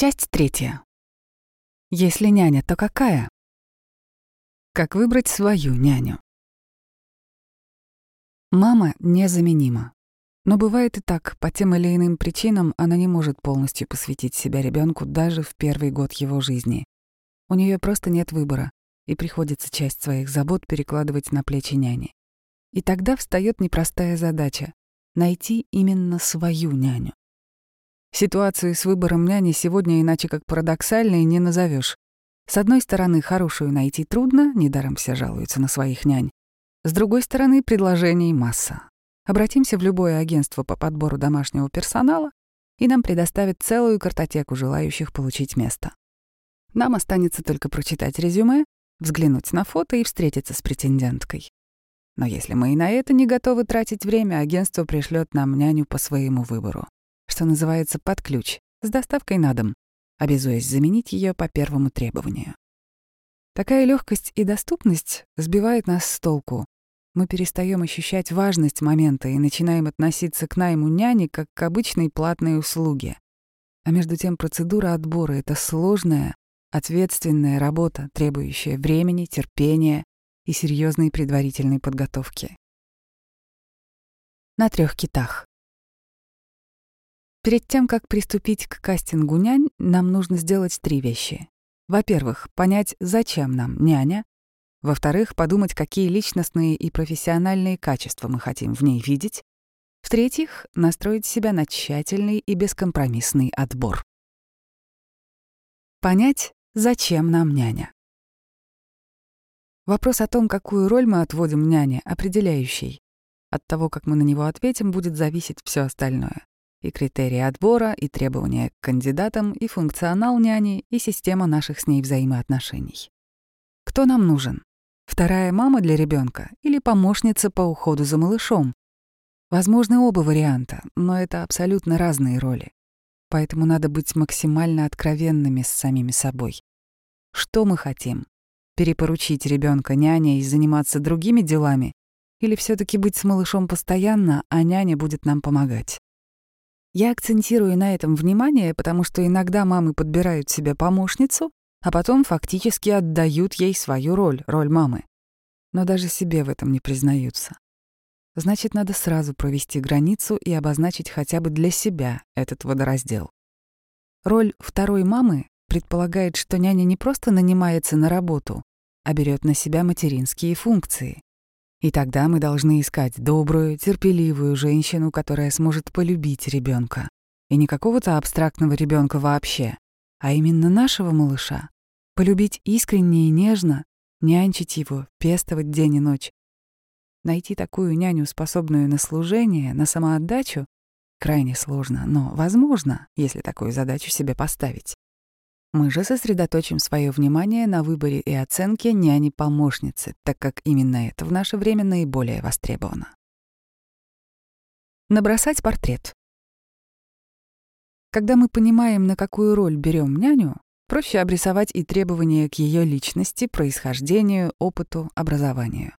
Часть третья. Если няня, то какая? Как выбрать свою няню? Мама незаменима. Но бывает и так, по тем или иным причинам она не может полностью посвятить себя ребенку даже в первый год его жизни. У нее просто нет выбора, и приходится часть своих забот перекладывать на плечи няни. И тогда встает непростая задача — найти именно свою няню. Ситуацию с выбором няни сегодня иначе как парадоксальной не назовешь. С одной стороны, хорошую найти трудно, недаром все жалуются на своих нянь. С другой стороны, предложений масса. Обратимся в любое агентство по подбору домашнего персонала, и нам предоставят целую картотеку желающих получить место. Нам останется только прочитать резюме, взглянуть на фото и встретиться с претенденткой. Но если мы и на это не готовы тратить время, агентство пришлет нам няню по своему выбору что называется, под ключ, с доставкой на дом, обязуясь заменить ее по первому требованию. Такая легкость и доступность сбивает нас с толку. Мы перестаем ощущать важность момента и начинаем относиться к найму няни как к обычной платной услуге. А между тем процедура отбора — это сложная, ответственная работа, требующая времени, терпения и серьезной предварительной подготовки. На трех китах. Перед тем, как приступить к кастингу нянь, нам нужно сделать три вещи. Во-первых, понять, зачем нам няня. Во-вторых, подумать, какие личностные и профессиональные качества мы хотим в ней видеть. В-третьих, настроить себя на тщательный и бескомпромиссный отбор. Понять, зачем нам няня. Вопрос о том, какую роль мы отводим няне, определяющий. От того, как мы на него ответим, будет зависеть все остальное и критерии отбора, и требования к кандидатам, и функционал няни, и система наших с ней взаимоотношений. Кто нам нужен? Вторая мама для ребенка или помощница по уходу за малышом? Возможны оба варианта, но это абсолютно разные роли. Поэтому надо быть максимально откровенными с самими собой. Что мы хотим? Перепоручить ребенка няне и заниматься другими делами? Или все таки быть с малышом постоянно, а няня будет нам помогать? Я акцентирую на этом внимание, потому что иногда мамы подбирают себе помощницу, а потом фактически отдают ей свою роль, роль мамы. Но даже себе в этом не признаются. Значит, надо сразу провести границу и обозначить хотя бы для себя этот водораздел. Роль второй мамы предполагает, что няня не просто нанимается на работу, а берет на себя материнские функции. И тогда мы должны искать добрую, терпеливую женщину, которая сможет полюбить ребенка. И не какого-то абстрактного ребенка вообще, а именно нашего малыша. Полюбить искренне и нежно, нянчить его, пестовать день и ночь. Найти такую няню, способную на служение, на самоотдачу, крайне сложно, но возможно, если такую задачу себе поставить. Мы же сосредоточим свое внимание на выборе и оценке няни-помощницы, так как именно это в наше время наиболее востребовано. Набросать портрет. Когда мы понимаем, на какую роль берем няню, проще обрисовать и требования к ее личности, происхождению, опыту, образованию.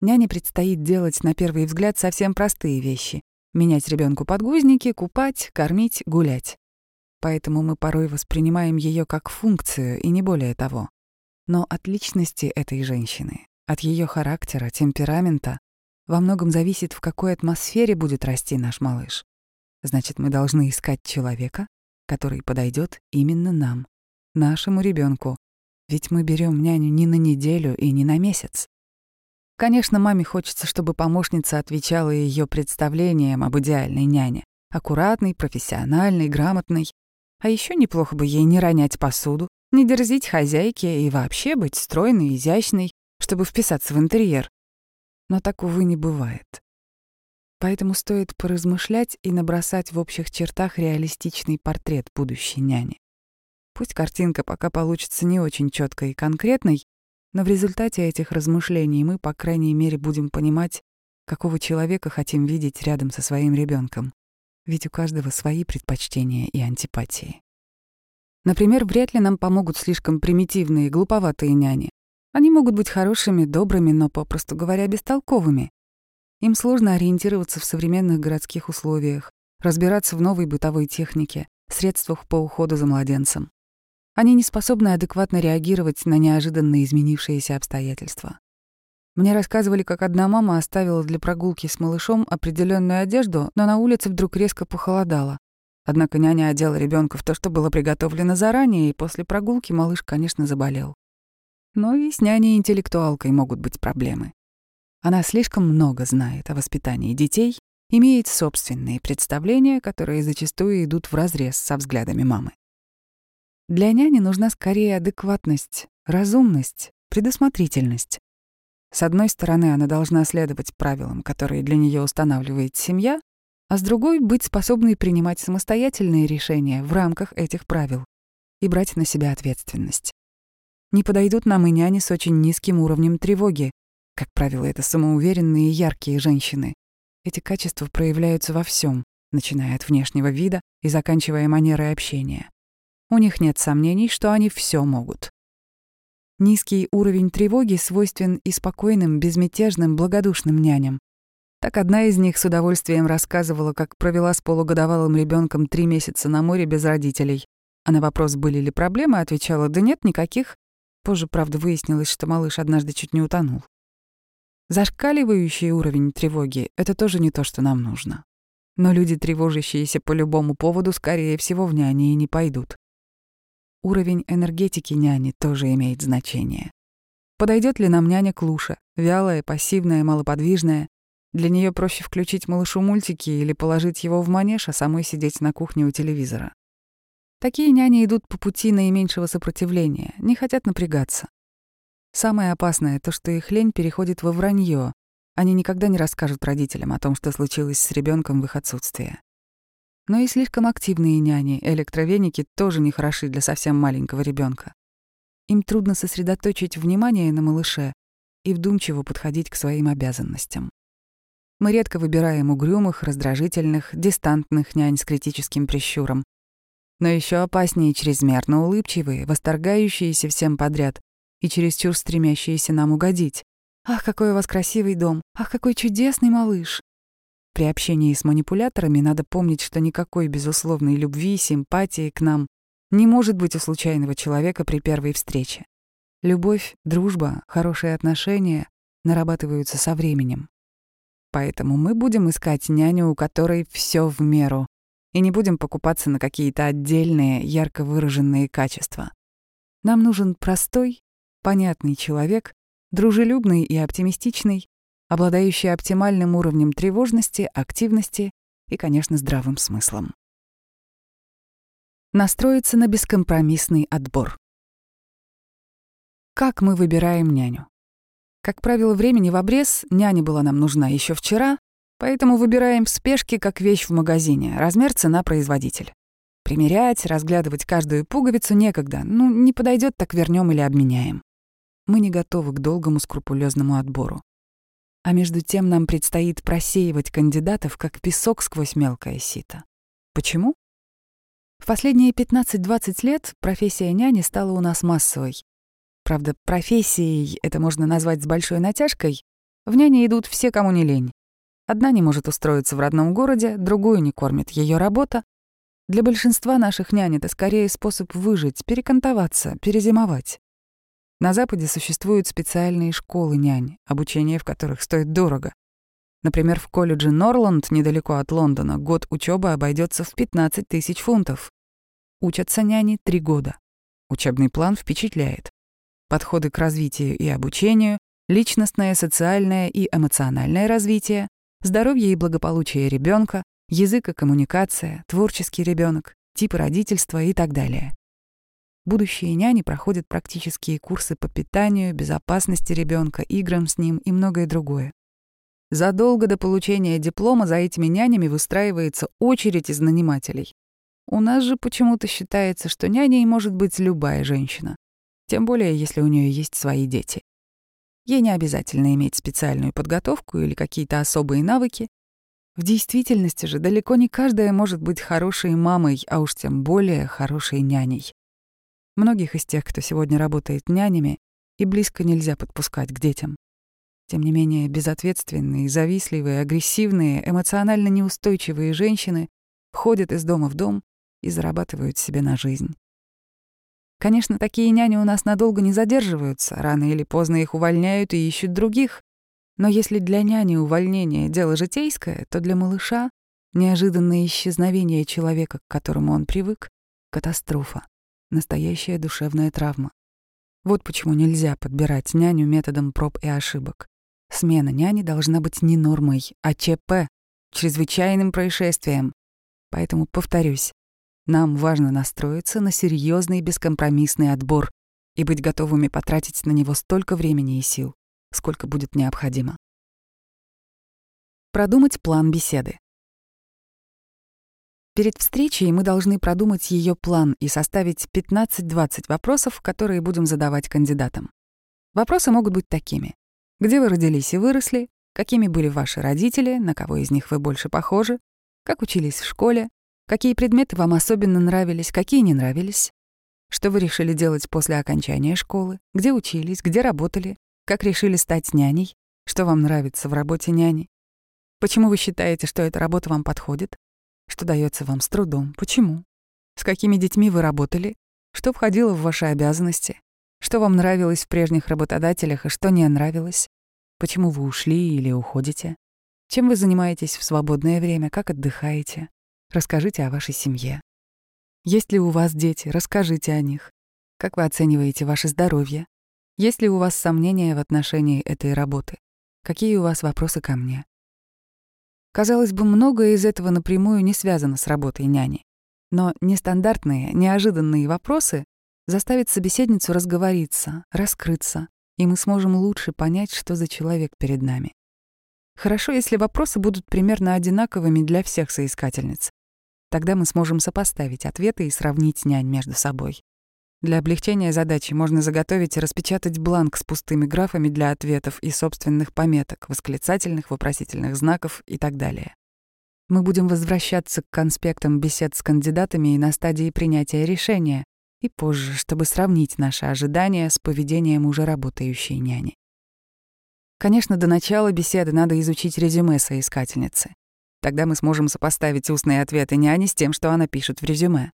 Няне предстоит делать на первый взгляд совсем простые вещи — менять ребенку подгузники, купать, кормить, гулять поэтому мы порой воспринимаем ее как функцию и не более того. Но от личности этой женщины, от ее характера, темперамента во многом зависит, в какой атмосфере будет расти наш малыш. Значит, мы должны искать человека, который подойдет именно нам, нашему ребенку, ведь мы берем няню не на неделю и не на месяц. Конечно, маме хочется, чтобы помощница отвечала ее представлениям об идеальной няне. Аккуратной, профессиональной, грамотной. А еще неплохо бы ей не ронять посуду, не дерзить хозяйке и вообще быть стройной изящной, чтобы вписаться в интерьер. Но так, увы, не бывает. Поэтому стоит поразмышлять и набросать в общих чертах реалистичный портрет будущей няни. Пусть картинка пока получится не очень четкой и конкретной, но в результате этих размышлений мы, по крайней мере, будем понимать, какого человека хотим видеть рядом со своим ребенком ведь у каждого свои предпочтения и антипатии. Например, вряд ли нам помогут слишком примитивные и глуповатые няни. Они могут быть хорошими, добрыми, но, попросту говоря, бестолковыми. Им сложно ориентироваться в современных городских условиях, разбираться в новой бытовой технике, средствах по уходу за младенцем. Они не способны адекватно реагировать на неожиданно изменившиеся обстоятельства. Мне рассказывали, как одна мама оставила для прогулки с малышом определенную одежду, но на улице вдруг резко похолодало. Однако няня одела ребенка в то, что было приготовлено заранее, и после прогулки малыш, конечно, заболел. Но и с няней-интеллектуалкой могут быть проблемы. Она слишком много знает о воспитании детей, имеет собственные представления, которые зачастую идут вразрез со взглядами мамы. Для няни нужна скорее адекватность, разумность, предусмотрительность. С одной стороны, она должна следовать правилам, которые для нее устанавливает семья, а с другой — быть способной принимать самостоятельные решения в рамках этих правил и брать на себя ответственность. Не подойдут нам и няни с очень низким уровнем тревоги. Как правило, это самоуверенные и яркие женщины. Эти качества проявляются во всем, начиная от внешнего вида и заканчивая манерой общения. У них нет сомнений, что они все могут. Низкий уровень тревоги свойствен и спокойным, безмятежным, благодушным няням. Так одна из них с удовольствием рассказывала, как провела с полугодовалым ребенком три месяца на море без родителей. А на вопрос, были ли проблемы, отвечала, да нет, никаких. Позже, правда, выяснилось, что малыш однажды чуть не утонул. Зашкаливающий уровень тревоги — это тоже не то, что нам нужно. Но люди, тревожащиеся по любому поводу, скорее всего, в няне и не пойдут. Уровень энергетики няни тоже имеет значение. Подойдет ли нам няня Клуша, вялая, пассивная, малоподвижная? Для нее проще включить малышу мультики или положить его в манеж, а самой сидеть на кухне у телевизора. Такие няни идут по пути наименьшего сопротивления, не хотят напрягаться. Самое опасное — то, что их лень переходит во вранье. Они никогда не расскажут родителям о том, что случилось с ребенком в их отсутствие. Но и слишком активные няни, электровеники, тоже не хороши для совсем маленького ребенка. Им трудно сосредоточить внимание на малыше и вдумчиво подходить к своим обязанностям. Мы редко выбираем угрюмых, раздражительных, дистантных нянь с критическим прищуром. Но еще опаснее чрезмерно улыбчивые, восторгающиеся всем подряд и чересчур стремящиеся нам угодить. «Ах, какой у вас красивый дом! Ах, какой чудесный малыш!» При общении с манипуляторами надо помнить, что никакой безусловной любви, симпатии к нам не может быть у случайного человека при первой встрече. Любовь, дружба, хорошие отношения нарабатываются со временем. Поэтому мы будем искать няню, у которой все в меру, и не будем покупаться на какие-то отдельные, ярко выраженные качества. Нам нужен простой, понятный человек, дружелюбный и оптимистичный, обладающий оптимальным уровнем тревожности, активности и, конечно, здравым смыслом. Настроиться на бескомпромиссный отбор. Как мы выбираем няню? Как правило, времени в обрез, няня была нам нужна еще вчера, поэтому выбираем в спешке как вещь в магазине, размер, цена, производитель. Примерять, разглядывать каждую пуговицу некогда, ну, не подойдет, так вернем или обменяем. Мы не готовы к долгому скрупулезному отбору. А между тем нам предстоит просеивать кандидатов, как песок сквозь мелкое сито. Почему? В последние 15-20 лет профессия няни стала у нас массовой. Правда, профессией это можно назвать с большой натяжкой. В няне идут все, кому не лень. Одна не может устроиться в родном городе, другую не кормит ее работа. Для большинства наших нянь это скорее способ выжить, перекантоваться, перезимовать. На Западе существуют специальные школы нянь, обучение в которых стоит дорого. Например, в колледже Норланд, недалеко от Лондона, год учебы обойдется в 15 тысяч фунтов. Учатся няни три года. Учебный план впечатляет. Подходы к развитию и обучению, личностное, социальное и эмоциональное развитие, здоровье и благополучие ребенка, язык и коммуникация, творческий ребенок, типы родительства и так далее. Будущие няни проходят практические курсы по питанию, безопасности ребенка, играм с ним и многое другое. Задолго до получения диплома за этими нянями выстраивается очередь из нанимателей. У нас же почему-то считается, что няней может быть любая женщина, тем более если у нее есть свои дети. Ей не обязательно иметь специальную подготовку или какие-то особые навыки. В действительности же далеко не каждая может быть хорошей мамой, а уж тем более хорошей няней. Многих из тех, кто сегодня работает нянями, и близко нельзя подпускать к детям. Тем не менее, безответственные, завистливые, агрессивные, эмоционально неустойчивые женщины ходят из дома в дом, и зарабатывают себе на жизнь. Конечно, такие няни у нас надолго не задерживаются, рано или поздно их увольняют и ищут других. Но если для няни увольнение — дело житейское, то для малыша неожиданное исчезновение человека, к которому он привык — катастрофа, настоящая душевная травма. Вот почему нельзя подбирать няню методом проб и ошибок. Смена няни должна быть не нормой, а ЧП, чрезвычайным происшествием. Поэтому повторюсь, нам важно настроиться на серьезный бескомпромиссный отбор и быть готовыми потратить на него столько времени и сил, сколько будет необходимо. Продумать план беседы. Перед встречей мы должны продумать ее план и составить 15-20 вопросов, которые будем задавать кандидатам. Вопросы могут быть такими. Где вы родились и выросли? Какими были ваши родители? На кого из них вы больше похожи? Как учились в школе? Какие предметы вам особенно нравились, какие не нравились? Что вы решили делать после окончания школы? Где учились, где работали? Как решили стать няней? Что вам нравится в работе няни? Почему вы считаете, что эта работа вам подходит? Что дается вам с трудом? Почему? С какими детьми вы работали? Что входило в ваши обязанности? Что вам нравилось в прежних работодателях и что не нравилось? Почему вы ушли или уходите? Чем вы занимаетесь в свободное время? Как отдыхаете? Расскажите о вашей семье. Есть ли у вас дети? Расскажите о них. Как вы оцениваете ваше здоровье? Есть ли у вас сомнения в отношении этой работы? Какие у вас вопросы ко мне? Казалось бы, многое из этого напрямую не связано с работой няни. Но нестандартные, неожиданные вопросы заставят собеседницу разговориться, раскрыться, и мы сможем лучше понять, что за человек перед нами. Хорошо, если вопросы будут примерно одинаковыми для всех соискательниц. Тогда мы сможем сопоставить ответы и сравнить нянь между собой. Для облегчения задачи можно заготовить и распечатать бланк с пустыми графами для ответов и собственных пометок, восклицательных, вопросительных знаков и так далее. Мы будем возвращаться к конспектам бесед с кандидатами и на стадии принятия решения, и позже, чтобы сравнить наши ожидания с поведением уже работающей няни. Конечно, до начала беседы надо изучить резюме соискательницы. Тогда мы сможем сопоставить устные ответы няни с тем, что она пишет в резюме.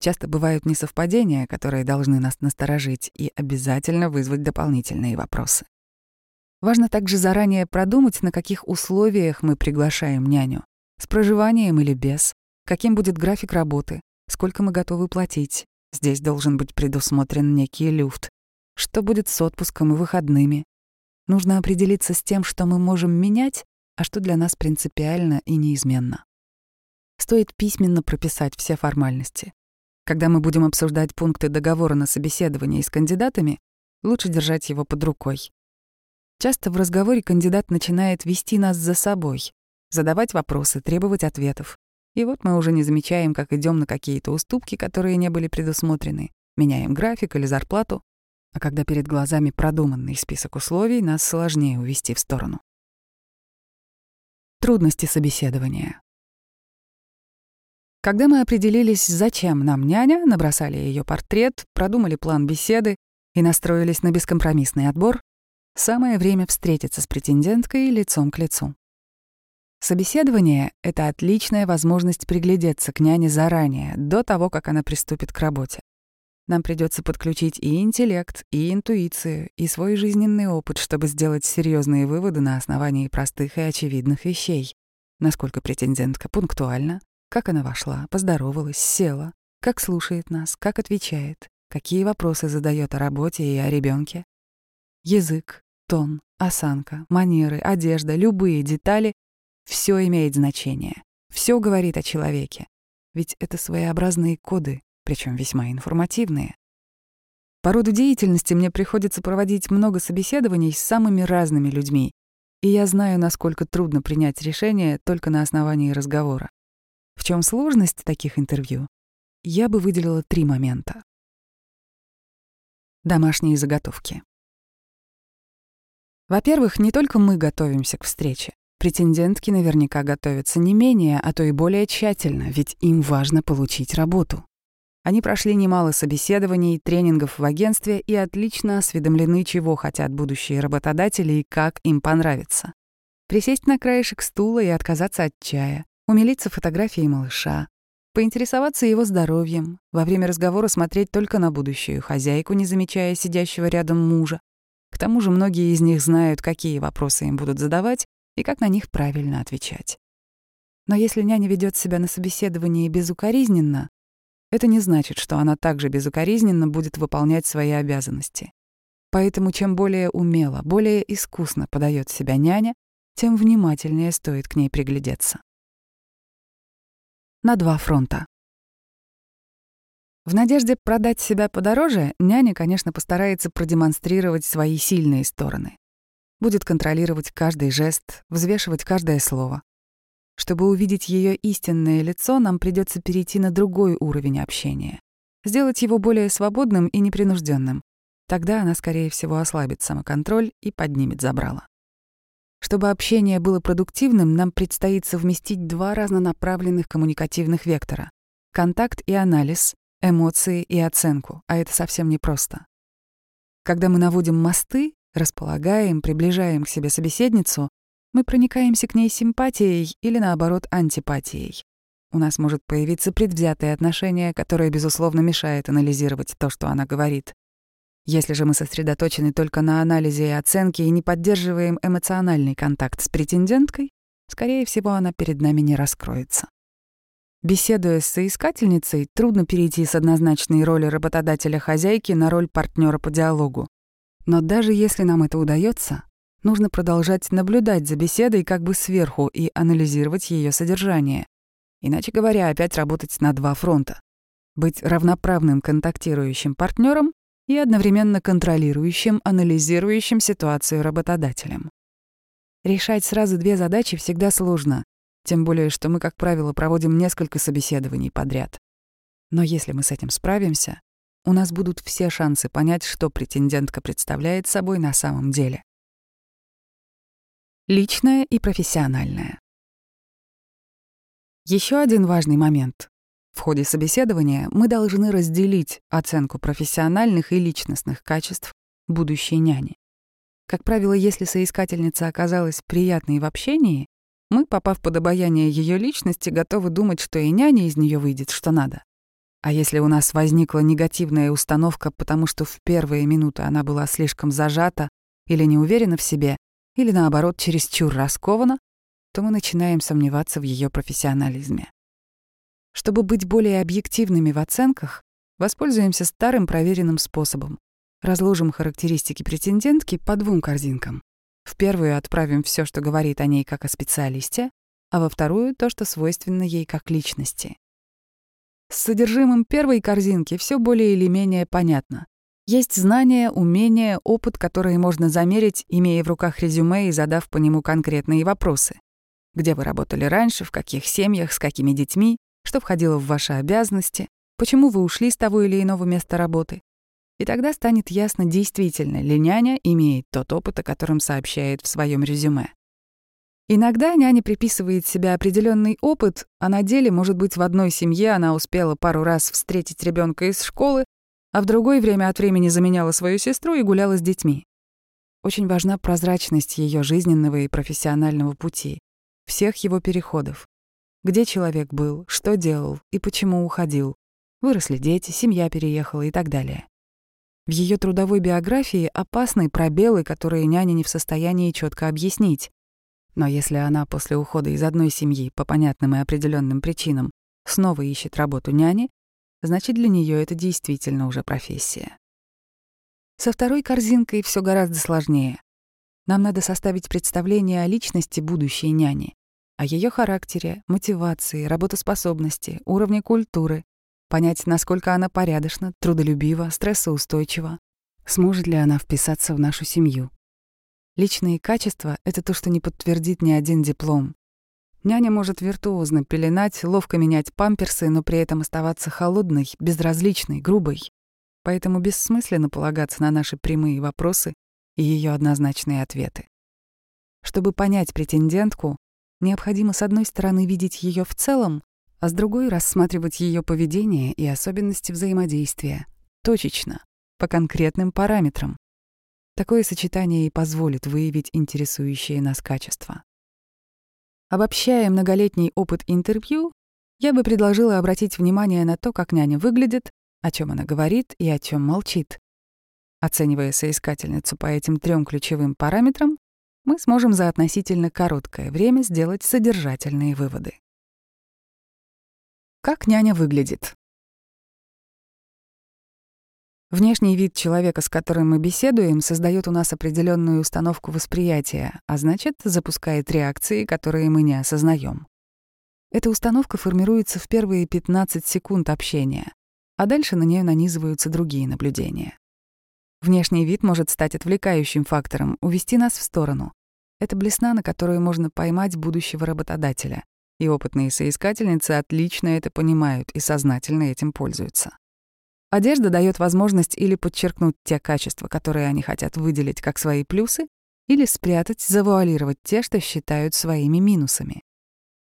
Часто бывают несовпадения, которые должны нас насторожить и обязательно вызвать дополнительные вопросы. Важно также заранее продумать, на каких условиях мы приглашаем няню. С проживанием или без, каким будет график работы, сколько мы готовы платить. Здесь должен быть предусмотрен некий люфт. Что будет с отпуском и выходными? Нужно определиться с тем, что мы можем менять, а что для нас принципиально и неизменно. Стоит письменно прописать все формальности. Когда мы будем обсуждать пункты договора на собеседовании с кандидатами, лучше держать его под рукой. Часто в разговоре кандидат начинает вести нас за собой, задавать вопросы, требовать ответов. И вот мы уже не замечаем, как идем на какие-то уступки, которые не были предусмотрены, меняем график или зарплату, а когда перед глазами продуманный список условий, нас сложнее увести в сторону. Трудности собеседования. Когда мы определились, зачем нам няня, набросали ее портрет, продумали план беседы и настроились на бескомпромиссный отбор, самое время встретиться с претенденткой лицом к лицу. Собеседование — это отличная возможность приглядеться к няне заранее, до того, как она приступит к работе. Нам придется подключить и интеллект, и интуицию, и свой жизненный опыт, чтобы сделать серьезные выводы на основании простых и очевидных вещей. Насколько претендентка пунктуальна, как она вошла, поздоровалась, села, как слушает нас, как отвечает, какие вопросы задает о работе и о ребенке. Язык, тон, осанка, манеры, одежда, любые детали — все имеет значение. Все говорит о человеке. Ведь это своеобразные коды, причем весьма информативные. По роду деятельности мне приходится проводить много собеседований с самыми разными людьми, и я знаю, насколько трудно принять решение только на основании разговора. В чем сложность таких интервью? Я бы выделила три момента. Домашние заготовки. Во-первых, не только мы готовимся к встрече. Претендентки наверняка готовятся не менее, а то и более тщательно, ведь им важно получить работу. Они прошли немало собеседований, тренингов в агентстве и отлично осведомлены, чего хотят будущие работодатели и как им понравится. Присесть на краешек стула и отказаться от чая, умилиться фотографией малыша, поинтересоваться его здоровьем, во время разговора смотреть только на будущую хозяйку, не замечая сидящего рядом мужа. К тому же многие из них знают, какие вопросы им будут задавать и как на них правильно отвечать. Но если няня ведет себя на собеседовании безукоризненно, это не значит, что она также безукоризненно будет выполнять свои обязанности. Поэтому чем более умело, более искусно подает себя няня, тем внимательнее стоит к ней приглядеться. На два фронта. В надежде продать себя подороже, няня, конечно, постарается продемонстрировать свои сильные стороны. Будет контролировать каждый жест, взвешивать каждое слово. Чтобы увидеть ее истинное лицо, нам придется перейти на другой уровень общения. Сделать его более свободным и непринужденным. Тогда она, скорее всего, ослабит самоконтроль и поднимет забрало. Чтобы общение было продуктивным, нам предстоит совместить два разнонаправленных коммуникативных вектора — контакт и анализ, эмоции и оценку, а это совсем непросто. Когда мы наводим мосты, располагаем, приближаем к себе собеседницу, мы проникаемся к ней симпатией или, наоборот, антипатией. У нас может появиться предвзятое отношение, которое, безусловно, мешает анализировать то, что она говорит. Если же мы сосредоточены только на анализе и оценке и не поддерживаем эмоциональный контакт с претенденткой, скорее всего, она перед нами не раскроется. Беседуя с соискательницей, трудно перейти с однозначной роли работодателя-хозяйки на роль партнера по диалогу. Но даже если нам это удается, нужно продолжать наблюдать за беседой как бы сверху и анализировать ее содержание. Иначе говоря, опять работать на два фронта. Быть равноправным контактирующим партнером и одновременно контролирующим, анализирующим ситуацию работодателем. Решать сразу две задачи всегда сложно, тем более что мы, как правило, проводим несколько собеседований подряд. Но если мы с этим справимся, у нас будут все шансы понять, что претендентка представляет собой на самом деле. Личное и профессиональное. Еще один важный момент. В ходе собеседования мы должны разделить оценку профессиональных и личностных качеств будущей няни. Как правило, если соискательница оказалась приятной в общении, мы, попав под обаяние ее личности, готовы думать, что и няня из нее выйдет, что надо. А если у нас возникла негативная установка, потому что в первые минуты она была слишком зажата или не уверена в себе, или наоборот чересчур раскована, то мы начинаем сомневаться в ее профессионализме. Чтобы быть более объективными в оценках, воспользуемся старым проверенным способом. Разложим характеристики претендентки по двум корзинкам. В первую отправим все, что говорит о ней как о специалисте, а во вторую — то, что свойственно ей как личности. С содержимым первой корзинки все более или менее понятно. Есть знания, умения, опыт, которые можно замерить, имея в руках резюме и задав по нему конкретные вопросы. Где вы работали раньше, в каких семьях, с какими детьми, что входило в ваши обязанности, почему вы ушли с того или иного места работы. И тогда станет ясно, действительно ли няня имеет тот опыт, о котором сообщает в своем резюме. Иногда няня приписывает себе определенный опыт, а на деле, может быть, в одной семье она успела пару раз встретить ребенка из школы, а в другое время от времени заменяла свою сестру и гуляла с детьми. Очень важна прозрачность ее жизненного и профессионального пути, всех его переходов. Где человек был, что делал и почему уходил. Выросли дети, семья переехала и так далее. В ее трудовой биографии опасны пробелы, которые няня не в состоянии четко объяснить. Но если она после ухода из одной семьи по понятным и определенным причинам снова ищет работу няни, значит для нее это действительно уже профессия. Со второй корзинкой все гораздо сложнее. Нам надо составить представление о личности будущей няни, о ее характере, мотивации, работоспособности, уровне культуры, понять, насколько она порядочна, трудолюбива, стрессоустойчива, сможет ли она вписаться в нашу семью. Личные качества — это то, что не подтвердит ни один диплом. Няня может виртуозно пеленать, ловко менять памперсы, но при этом оставаться холодной, безразличной, грубой. Поэтому бессмысленно полагаться на наши прямые вопросы и ее однозначные ответы. Чтобы понять претендентку, необходимо с одной стороны видеть ее в целом, а с другой — рассматривать ее поведение и особенности взаимодействия, точечно, по конкретным параметрам. Такое сочетание и позволит выявить интересующие нас качества. Обобщая многолетний опыт интервью, Я бы предложила обратить внимание на то, как няня выглядит, о чем она говорит и о чем молчит. Оценивая соискательницу по этим трем ключевым параметрам, мы сможем за относительно короткое время сделать содержательные выводы. Как няня выглядит? Внешний вид человека, с которым мы беседуем, создает у нас определенную установку восприятия, а значит, запускает реакции, которые мы не осознаем. Эта установка формируется в первые 15 секунд общения, а дальше на нее нанизываются другие наблюдения. Внешний вид может стать отвлекающим фактором, увести нас в сторону. Это блесна, на которую можно поймать будущего работодателя. И опытные соискательницы отлично это понимают и сознательно этим пользуются. Одежда дает возможность или подчеркнуть те качества, которые они хотят выделить как свои плюсы, или спрятать, завуалировать те, что считают своими минусами.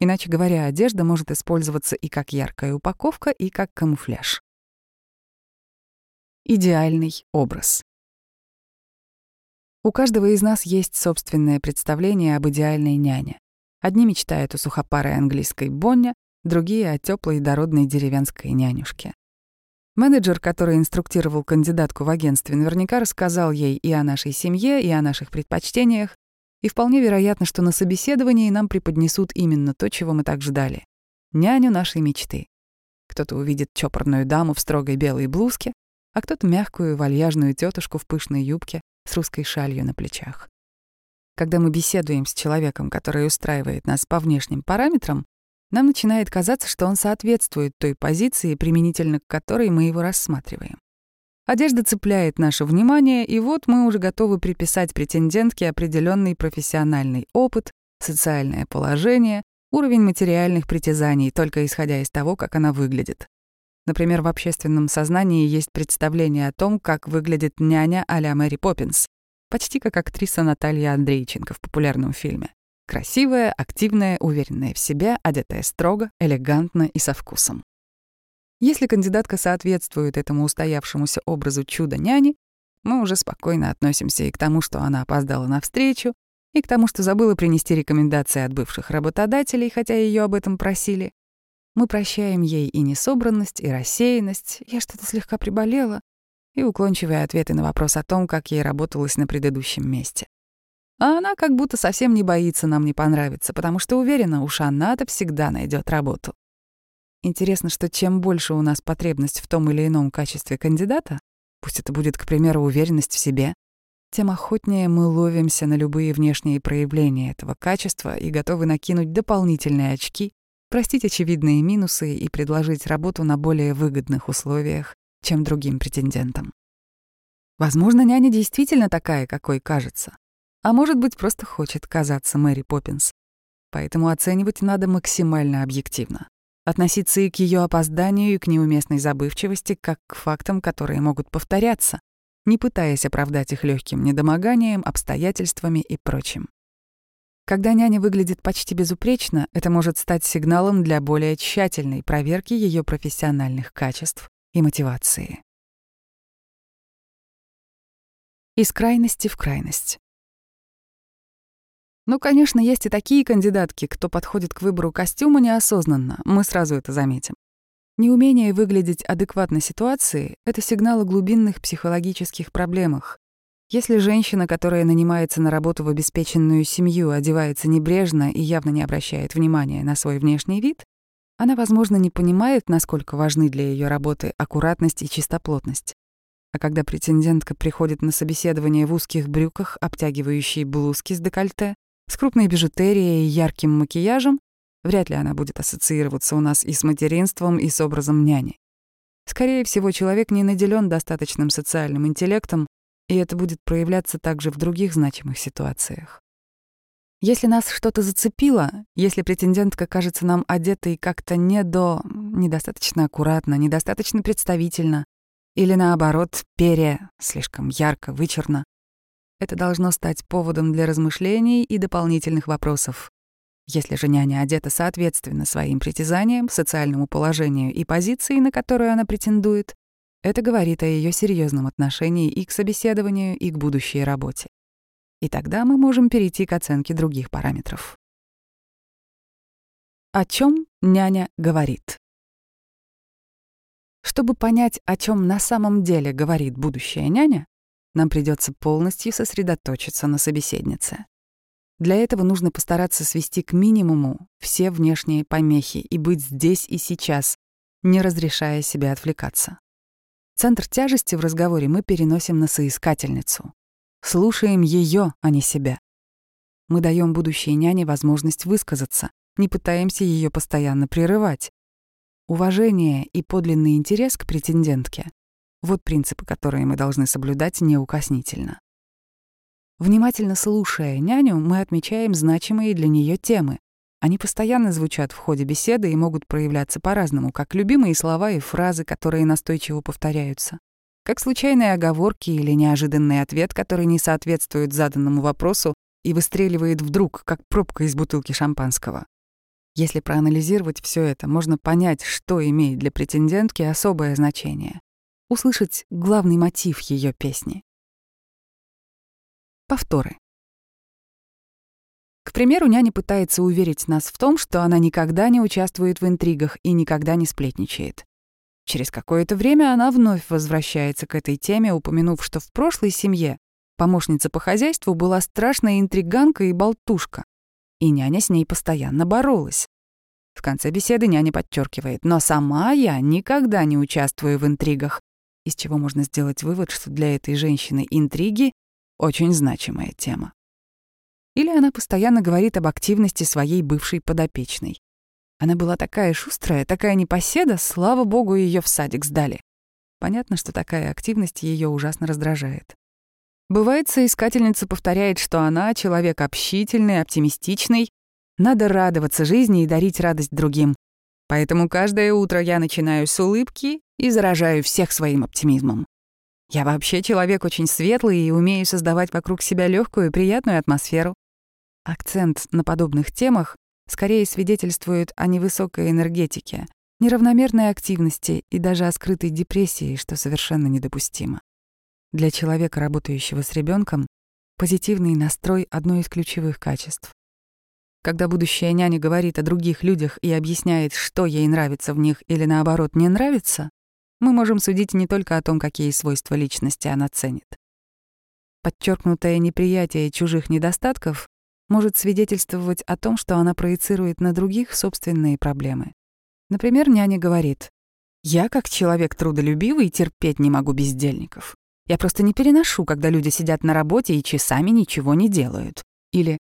Иначе говоря, одежда может использоваться и как яркая упаковка, и как камуфляж. Идеальный образ. У каждого из нас есть собственное представление об идеальной няне. Одни мечтают о сухопарой английской Бонне, другие — о теплой дородной деревенской нянюшке. Менеджер, который инструктировал кандидатку в агентстве, наверняка рассказал ей и о нашей семье, и о наших предпочтениях, и вполне вероятно, что на собеседовании нам преподнесут именно то, чего мы так ждали — няню нашей мечты. Кто-то увидит чопорную даму в строгой белой блузке, а кто-то мягкую, вальяжную тетушку в пышной юбке с русской шалью на плечах. Когда мы беседуем с человеком, который устраивает нас по внешним параметрам, нам начинает казаться, что он соответствует той позиции, применительно к которой мы его рассматриваем. Одежда цепляет наше внимание, и вот мы уже готовы приписать претендентке определенный профессиональный опыт, социальное положение, уровень материальных притязаний, только исходя из того, как она выглядит. Например, в общественном сознании есть представление о том, как выглядит няня а-ля Мэри Поппинс, почти как актриса Наталья Андрейченко в популярном фильме. Красивая, активная, уверенная в себе, одетая строго, элегантно и со вкусом. Если кандидатка соответствует этому устоявшемуся образу чуда-няни, мы уже спокойно относимся и к тому, что она опоздала на встречу, и к тому, что забыла принести рекомендации от бывших работодателей, хотя ее об этом просили. Мы прощаем ей и несобранность, и рассеянность, я что-то слегка приболела, и уклончивые ответы на вопрос о том, как ей работалось на предыдущем месте. А она как будто совсем не боится нам не понравиться, потому что уверена, уж она-то всегда найдет работу. Интересно, что чем больше у нас потребность в том или ином качестве кандидата, пусть это будет, к примеру, уверенность в себе, тем охотнее мы ловимся на любые внешние проявления этого качества и готовы накинуть дополнительные очки, простить очевидные минусы и предложить работу на более выгодных условиях, чем другим претендентам. Возможно, няня действительно такая, какой кажется. А может быть, просто хочет казаться Мэри Поппинс. Поэтому оценивать надо максимально объективно. Относиться и к ее опозданию, и к неуместной забывчивости, как к фактам, которые могут повторяться, не пытаясь оправдать их легким недомоганием, обстоятельствами и прочим. Когда няня выглядит почти безупречно, это может стать сигналом для более тщательной проверки ее профессиональных качеств и мотивации. Из крайности в крайность. Ну, конечно, есть и такие кандидатки, кто подходит к выбору костюма неосознанно, мы сразу это заметим. Неумение выглядеть адекватно ситуации — это сигнал о глубинных психологических проблемах. Если женщина, которая нанимается на работу в обеспеченную семью, одевается небрежно и явно не обращает внимания на свой внешний вид, она, возможно, не понимает, насколько важны для ее работы аккуратность и чистоплотность. А когда претендентка приходит на собеседование в узких брюках, обтягивающей блузки с декольте, с крупной бижутерией и ярким макияжем, вряд ли она будет ассоциироваться у нас и с материнством, и с образом няни. Скорее всего, человек не наделен достаточным социальным интеллектом, и это будет проявляться также в других значимых ситуациях. Если нас что-то зацепило, если претендентка кажется нам одетой как-то не до... недостаточно аккуратно, недостаточно представительно, или наоборот, пере, слишком ярко, вычурно, это должно стать поводом для размышлений и дополнительных вопросов. Если же няня одета соответственно своим притязаниям, социальному положению и позиции, на которую она претендует, это говорит о ее серьезном отношении и к собеседованию, и к будущей работе. И тогда мы можем перейти к оценке других параметров. О чем няня говорит? Чтобы понять, о чем на самом деле говорит будущая няня, нам придется полностью сосредоточиться на собеседнице. Для этого нужно постараться свести к минимуму все внешние помехи и быть здесь и сейчас, не разрешая себе отвлекаться. Центр тяжести в разговоре мы переносим на соискательницу. Слушаем ее, а не себя. Мы даем будущей няне возможность высказаться, не пытаемся ее постоянно прерывать. Уважение и подлинный интерес к претендентке — вот принципы, которые мы должны соблюдать неукоснительно. Внимательно слушая няню, мы отмечаем значимые для нее темы. Они постоянно звучат в ходе беседы и могут проявляться по-разному, как любимые слова и фразы, которые настойчиво повторяются, как случайные оговорки или неожиданный ответ, который не соответствует заданному вопросу и выстреливает вдруг, как пробка из бутылки шампанского. Если проанализировать все это, можно понять, что имеет для претендентки особое значение. Услышать главный мотив ее песни. Повторы. К примеру, няня пытается уверить нас в том, что она никогда не участвует в интригах и никогда не сплетничает. Через какое-то время она вновь возвращается к этой теме, упомянув, что в прошлой семье помощница по хозяйству была страшная интриганка и болтушка, и няня с ней постоянно боролась. В конце беседы няня подчеркивает, но сама я никогда не участвую в интригах, из чего можно сделать вывод, что для этой женщины интриги очень значимая тема. Или она постоянно говорит об активности своей бывшей подопечной. Она была такая шустрая, такая непоседа, слава богу, ее в садик сдали. Понятно, что такая активность ее ужасно раздражает. Бывает, соискательница повторяет, что она человек общительный, оптимистичный, надо радоваться жизни и дарить радость другим. Поэтому каждое утро я начинаю с улыбки и заражаю всех своим оптимизмом. Я вообще человек очень светлый и умею создавать вокруг себя легкую и приятную атмосферу. Акцент на подобных темах скорее свидетельствует о невысокой энергетике, неравномерной активности и даже о скрытой депрессии, что совершенно недопустимо. Для человека, работающего с ребенком, позитивный настрой — одно из ключевых качеств. Когда будущая няня говорит о других людях и объясняет, что ей нравится в них или наоборот не нравится, мы можем судить не только о том, какие свойства личности она ценит. Подчеркнутое неприятие чужих недостатков может свидетельствовать о том, что она проецирует на других собственные проблемы. Например, няня говорит, «Я, как человек трудолюбивый, терпеть не могу бездельников. Я просто не переношу, когда люди сидят на работе и часами ничего не делают». Или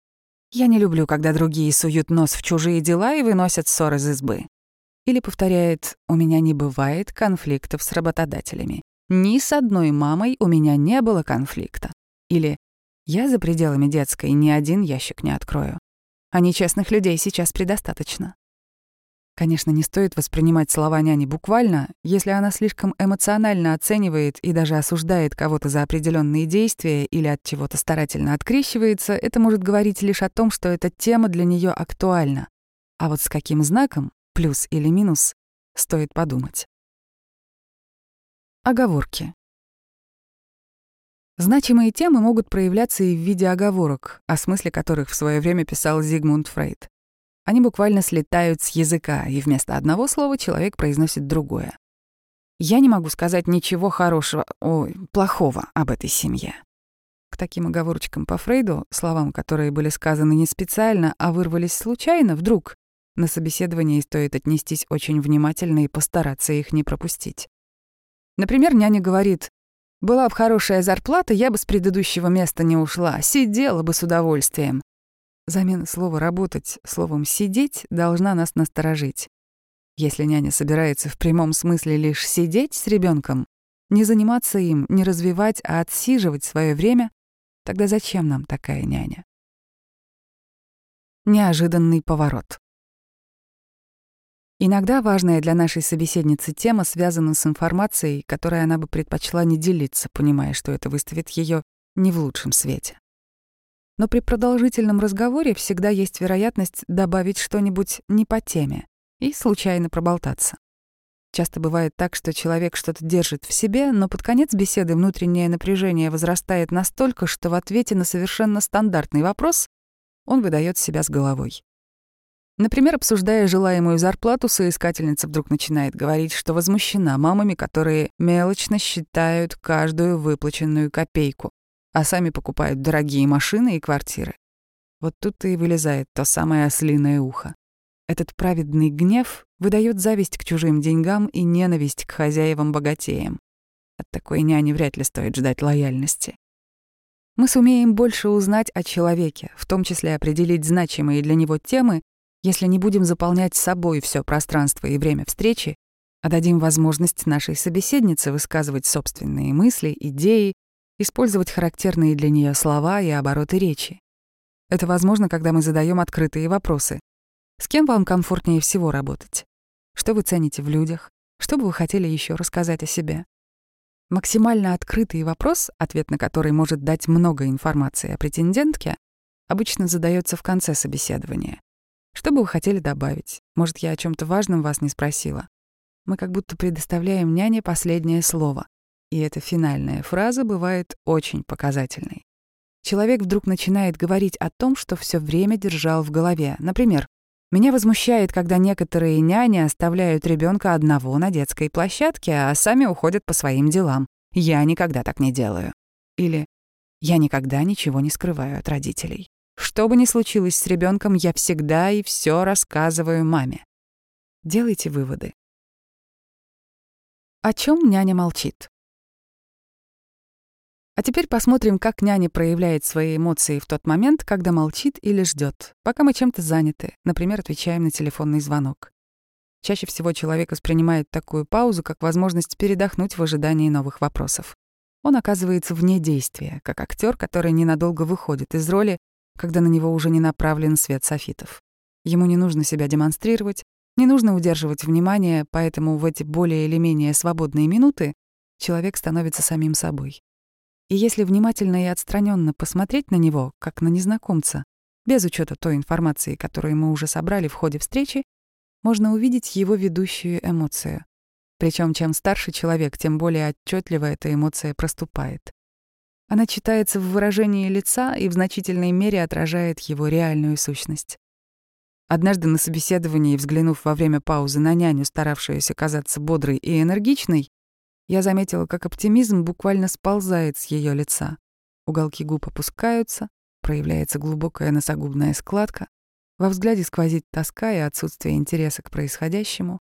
«Я не люблю, когда другие суют нос в чужие дела и выносят ссор из избы». Или повторяет «У меня не бывает конфликтов с работодателями. Ни с одной мамой у меня не было конфликта». Или «Я за пределами детской ни один ящик не открою. А нечестных людей сейчас предостаточно». Конечно, не стоит воспринимать слова няни буквально, если она слишком эмоционально оценивает и даже осуждает кого-то за определенные действия или от чего-то старательно открещивается, это может говорить лишь о том, что эта тема для нее актуальна. А вот с каким знаком плюс или минус, стоит подумать. Оговорки. Значимые темы могут проявляться и в виде оговорок, о смысле которых в свое время писал Зигмунд Фрейд. Они буквально слетают с языка, и вместо одного слова человек произносит другое. Я не могу сказать ничего хорошего, ой, плохого об этой семье. К таким оговорочкам по Фрейду, словам, которые были сказаны не специально, а вырвались случайно, вдруг, на собеседовании стоит отнестись очень внимательно и постараться их не пропустить. Например, няня говорит, «Была бы хорошая зарплата, я бы с предыдущего места не ушла, сидела бы с удовольствием». Замена слова «работать» словом «сидеть» должна нас насторожить. Если няня собирается в прямом смысле лишь сидеть с ребенком, не заниматься им, не развивать, а отсиживать свое время, тогда зачем нам такая няня? Неожиданный поворот. Иногда важная для нашей собеседницы тема связана с информацией, которой она бы предпочла не делиться, понимая, что это выставит ее не в лучшем свете. Но при продолжительном разговоре всегда есть вероятность добавить что-нибудь не по теме и случайно проболтаться. Часто бывает так, что человек что-то держит в себе, но под конец беседы внутреннее напряжение возрастает настолько, что в ответе на совершенно стандартный вопрос он выдает себя с головой. Например, обсуждая желаемую зарплату, соискательница вдруг начинает говорить, что возмущена мамами, которые мелочно считают каждую выплаченную копейку, а сами покупают дорогие машины и квартиры. Вот тут и вылезает то самое ослиное ухо. Этот праведный гнев выдает зависть к чужим деньгам и ненависть к хозяевам-богатеям. От такой няни вряд ли стоит ждать лояльности. Мы сумеем больше узнать о человеке, в том числе определить значимые для него темы, если не будем заполнять собой все пространство и время встречи, а дадим возможность нашей собеседнице высказывать собственные мысли, идеи, использовать характерные для нее слова и обороты речи. Это возможно, когда мы задаем открытые вопросы. С кем вам комфортнее всего работать? Что вы цените в людях? Что бы вы хотели еще рассказать о себе? Максимально открытый вопрос, ответ на который может дать много информации о претендентке, обычно задается в конце собеседования. Что бы вы хотели добавить? Может, я о чем то важном вас не спросила? Мы как будто предоставляем няне последнее слово. И эта финальная фраза бывает очень показательной. Человек вдруг начинает говорить о том, что все время держал в голове. Например, «Меня возмущает, когда некоторые няни оставляют ребенка одного на детской площадке, а сами уходят по своим делам. Я никогда так не делаю». Или «Я никогда ничего не скрываю от родителей». Что бы ни случилось с ребенком, я всегда и все рассказываю маме. Делайте выводы. О чем няня молчит? А теперь посмотрим, как няня проявляет свои эмоции в тот момент, когда молчит или ждет, пока мы чем-то заняты, например, отвечаем на телефонный звонок. Чаще всего человек воспринимает такую паузу как возможность передохнуть в ожидании новых вопросов. Он оказывается вне действия, как актер, который ненадолго выходит из роли когда на него уже не направлен свет софитов. Ему не нужно себя демонстрировать, не нужно удерживать внимание, поэтому в эти более или менее свободные минуты человек становится самим собой. И если внимательно и отстраненно посмотреть на него, как на незнакомца, без учета той информации, которую мы уже собрали в ходе встречи, можно увидеть его ведущую эмоцию. Причем чем старше человек, тем более отчетливо эта эмоция проступает. Она читается в выражении лица и в значительной мере отражает его реальную сущность. Однажды на собеседовании, взглянув во время паузы на няню, старавшуюся казаться бодрой и энергичной, я заметила, как оптимизм буквально сползает с ее лица. Уголки губ опускаются, проявляется глубокая носогубная складка, во взгляде сквозит тоска и отсутствие интереса к происходящему,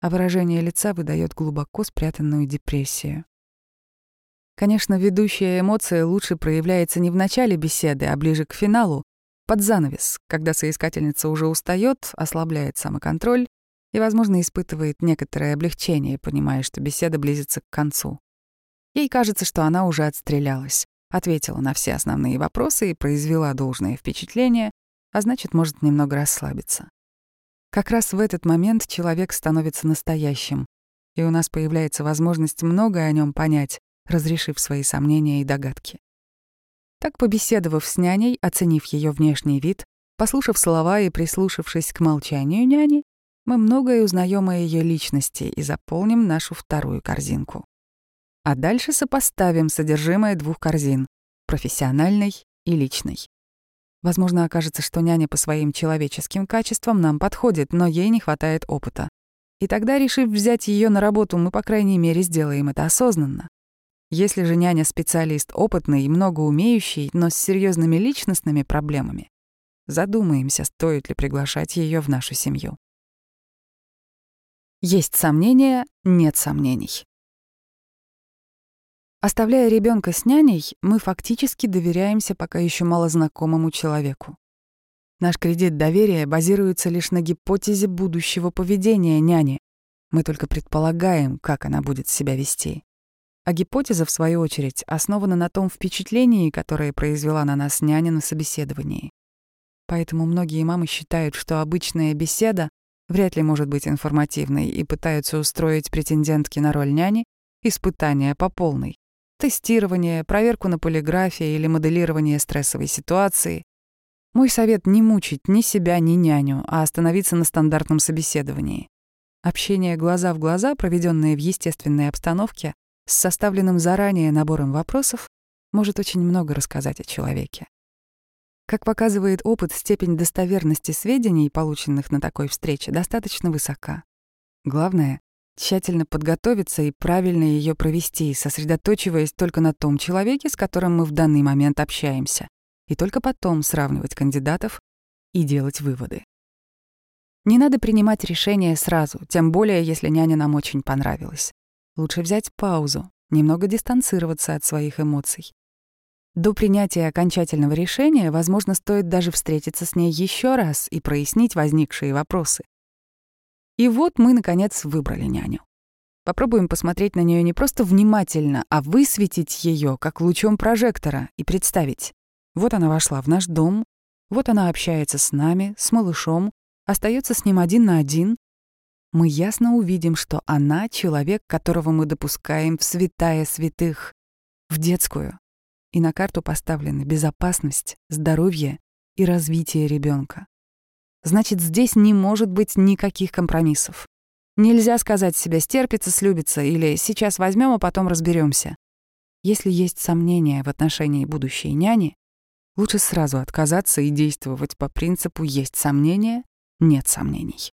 а выражение лица выдает глубоко спрятанную депрессию. Конечно, ведущая эмоция лучше проявляется не в начале беседы, а ближе к финалу, под занавес, когда соискательница уже устает, ослабляет самоконтроль и, возможно, испытывает некоторое облегчение, понимая, что беседа близится к концу. Ей кажется, что она уже отстрелялась, ответила на все основные вопросы и произвела должное впечатление, а значит, может немного расслабиться. Как раз в этот момент человек становится настоящим, и у нас появляется возможность многое о нем понять, разрешив свои сомнения и догадки. Так, побеседовав с няней, оценив ее внешний вид, послушав слова и прислушавшись к молчанию няни, мы многое узнаем о ее личности и заполним нашу вторую корзинку. А дальше сопоставим содержимое двух корзин — профессиональной и личной. Возможно, окажется, что няня по своим человеческим качествам нам подходит, но ей не хватает опыта. И тогда, решив взять ее на работу, мы, по крайней мере, сделаем это осознанно. Если же няня специалист опытный и много умеющий, но с серьезными личностными проблемами, задумаемся, стоит ли приглашать ее в нашу семью. Есть сомнения, нет сомнений. Оставляя ребенка с няней, мы фактически доверяемся пока еще малознакомому человеку. Наш кредит доверия базируется лишь на гипотезе будущего поведения няни. Мы только предполагаем, как она будет себя вести. А гипотеза, в свою очередь, основана на том впечатлении, которое произвела на нас няня на собеседовании. Поэтому многие мамы считают, что обычная беседа вряд ли может быть информативной и пытаются устроить претендентки на роль няни испытания по полной. Тестирование, проверку на полиграфии или моделирование стрессовой ситуации. Мой совет — не мучить ни себя, ни няню, а остановиться на стандартном собеседовании. Общение глаза в глаза, проведенное в естественной обстановке, с составленным заранее набором вопросов может очень много рассказать о человеке. Как показывает опыт, степень достоверности сведений, полученных на такой встрече, достаточно высока. Главное — тщательно подготовиться и правильно ее провести, сосредоточиваясь только на том человеке, с которым мы в данный момент общаемся, и только потом сравнивать кандидатов и делать выводы. Не надо принимать решение сразу, тем более, если няня нам очень понравилась. Лучше взять паузу, немного дистанцироваться от своих эмоций. До принятия окончательного решения, возможно, стоит даже встретиться с ней еще раз и прояснить возникшие вопросы. И вот мы, наконец, выбрали няню. Попробуем посмотреть на нее не просто внимательно, а высветить ее как лучом прожектора и представить. Вот она вошла в наш дом, вот она общается с нами, с малышом, остается с ним один на один. Мы ясно увидим, что она — человек, которого мы допускаем в святая святых, в детскую, и на карту поставлены безопасность, здоровье и развитие ребенка. Значит, здесь не может быть никаких компромиссов. Нельзя сказать себе «стерпится, слюбится» или «сейчас возьмем, а потом разберемся. Если есть сомнения в отношении будущей няни, лучше сразу отказаться и действовать по принципу «есть сомнения, нет сомнений».